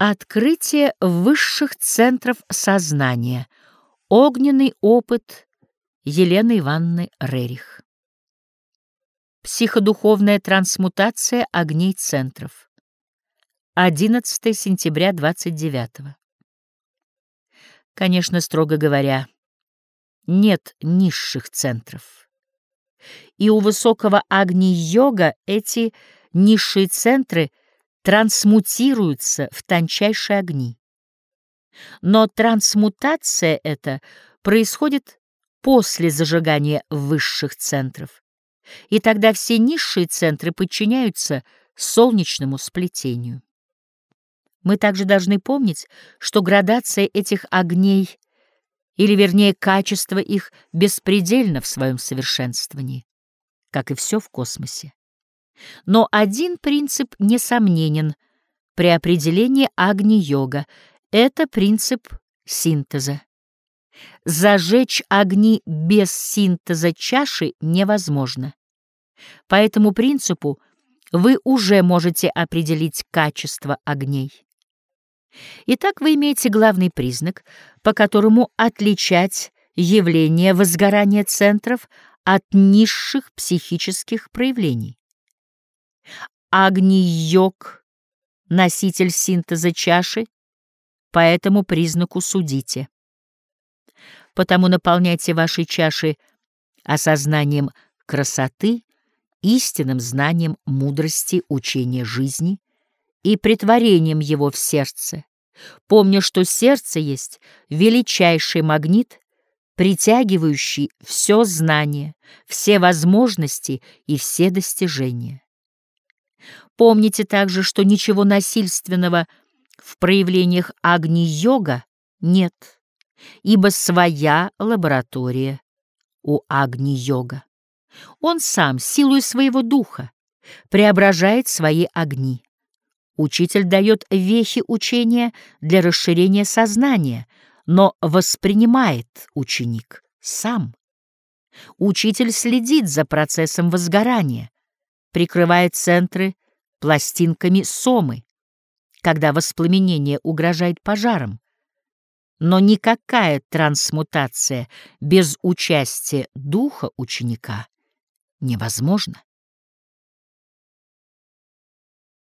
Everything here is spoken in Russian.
Открытие высших центров сознания. Огненный опыт Елены Ивановны Рерих. Психодуховная трансмутация огней центров. 11 сентября 29 Конечно, строго говоря, нет низших центров. И у высокого агни-йога эти низшие центры — трансмутируются в тончайшие огни. Но трансмутация эта происходит после зажигания высших центров, и тогда все низшие центры подчиняются солнечному сплетению. Мы также должны помнить, что градация этих огней, или вернее качество их, беспредельно в своем совершенствовании, как и все в космосе. Но один принцип несомненен при определении агни-йога — это принцип синтеза. Зажечь огни без синтеза чаши невозможно. По этому принципу вы уже можете определить качество огней. Итак, вы имеете главный признак, по которому отличать явление возгорания центров от низших психических проявлений. Агни-йог — носитель синтеза чаши, по этому признаку судите. Потому наполняйте ваши чаши осознанием красоты, истинным знанием мудрости учения жизни и притворением его в сердце, помня, что сердце есть величайший магнит, притягивающий все знание, все возможности и все достижения. Помните также, что ничего насильственного в проявлениях Агни-йога нет, ибо своя лаборатория у Агни-йога. Он сам, силой своего духа, преображает свои огни. Учитель дает вехи учения для расширения сознания, но воспринимает ученик сам. Учитель следит за процессом возгорания, прикрывает центры пластинками сомы, когда воспламенение угрожает пожаром. Но никакая трансмутация без участия духа ученика невозможна.